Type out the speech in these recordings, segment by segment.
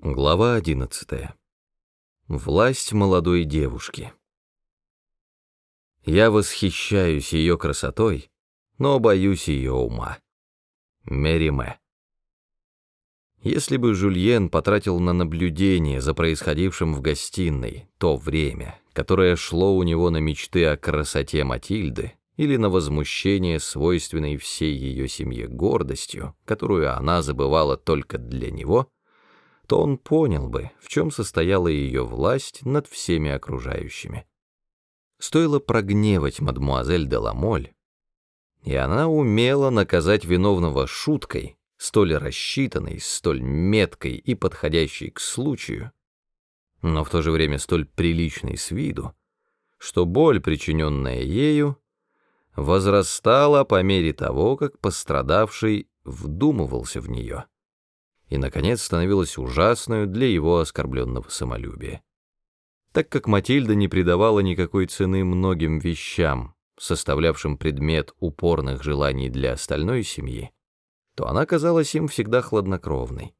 Глава одиннадцатая. Власть молодой девушки. Я восхищаюсь ее красотой, но боюсь ее ума. Мериме. Если бы Жульен потратил на наблюдение за происходившим в гостиной то время, которое шло у него на мечты о красоте Матильды или на возмущение свойственной всей ее семье гордостью, которую она забывала только для него — то он понял бы, в чем состояла ее власть над всеми окружающими. Стоило прогневать мадмуазель де Ламоль, и она умела наказать виновного шуткой, столь рассчитанной, столь меткой и подходящей к случаю, но в то же время столь приличной с виду, что боль, причиненная ею, возрастала по мере того, как пострадавший вдумывался в нее и, наконец, становилась ужасную для его оскорбленного самолюбия. Так как Матильда не придавала никакой цены многим вещам, составлявшим предмет упорных желаний для остальной семьи, то она казалась им всегда хладнокровной.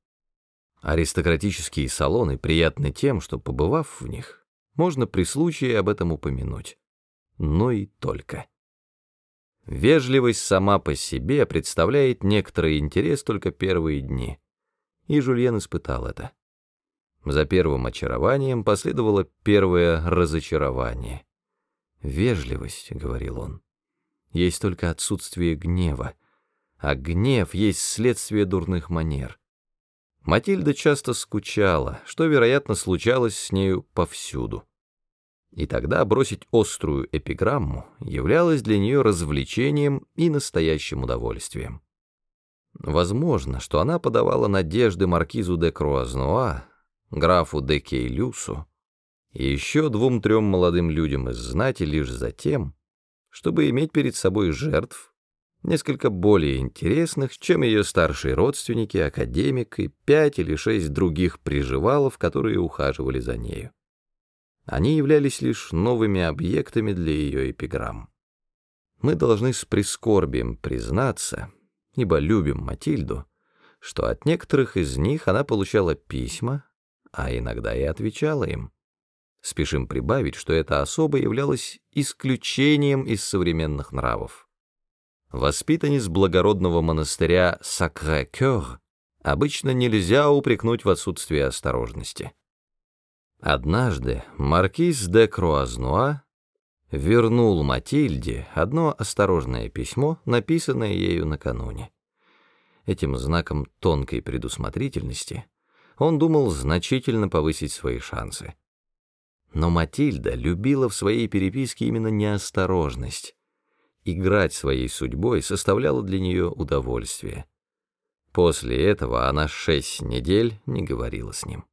Аристократические салоны приятны тем, что, побывав в них, можно при случае об этом упомянуть. Но и только. Вежливость сама по себе представляет некоторый интерес только первые дни — и Жульен испытал это. За первым очарованием последовало первое разочарование. «Вежливость», — говорил он, — «есть только отсутствие гнева, а гнев есть следствие дурных манер». Матильда часто скучала, что, вероятно, случалось с нею повсюду. И тогда бросить острую эпиграмму являлось для нее развлечением и настоящим удовольствием. Возможно, что она подавала надежды маркизу де Круазнуа, графу де Кейлюсу и еще двум-трем молодым людям из знати лишь за тем, чтобы иметь перед собой жертв, несколько более интересных, чем ее старшие родственники, академик и пять или шесть других приживалов, которые ухаживали за нею. Они являлись лишь новыми объектами для ее эпиграмм. Мы должны с прискорбием признаться — ибо любим Матильду, что от некоторых из них она получала письма, а иногда и отвечала им. Спешим прибавить, что эта особа являлась исключением из современных нравов. Воспитанниц благородного монастыря Сакре-Кёр обычно нельзя упрекнуть в отсутствии осторожности. Однажды маркиз де Круазнуа вернул Матильде одно осторожное письмо, написанное ею накануне. Этим знаком тонкой предусмотрительности он думал значительно повысить свои шансы. Но Матильда любила в своей переписке именно неосторожность. Играть своей судьбой составляло для нее удовольствие. После этого она шесть недель не говорила с ним.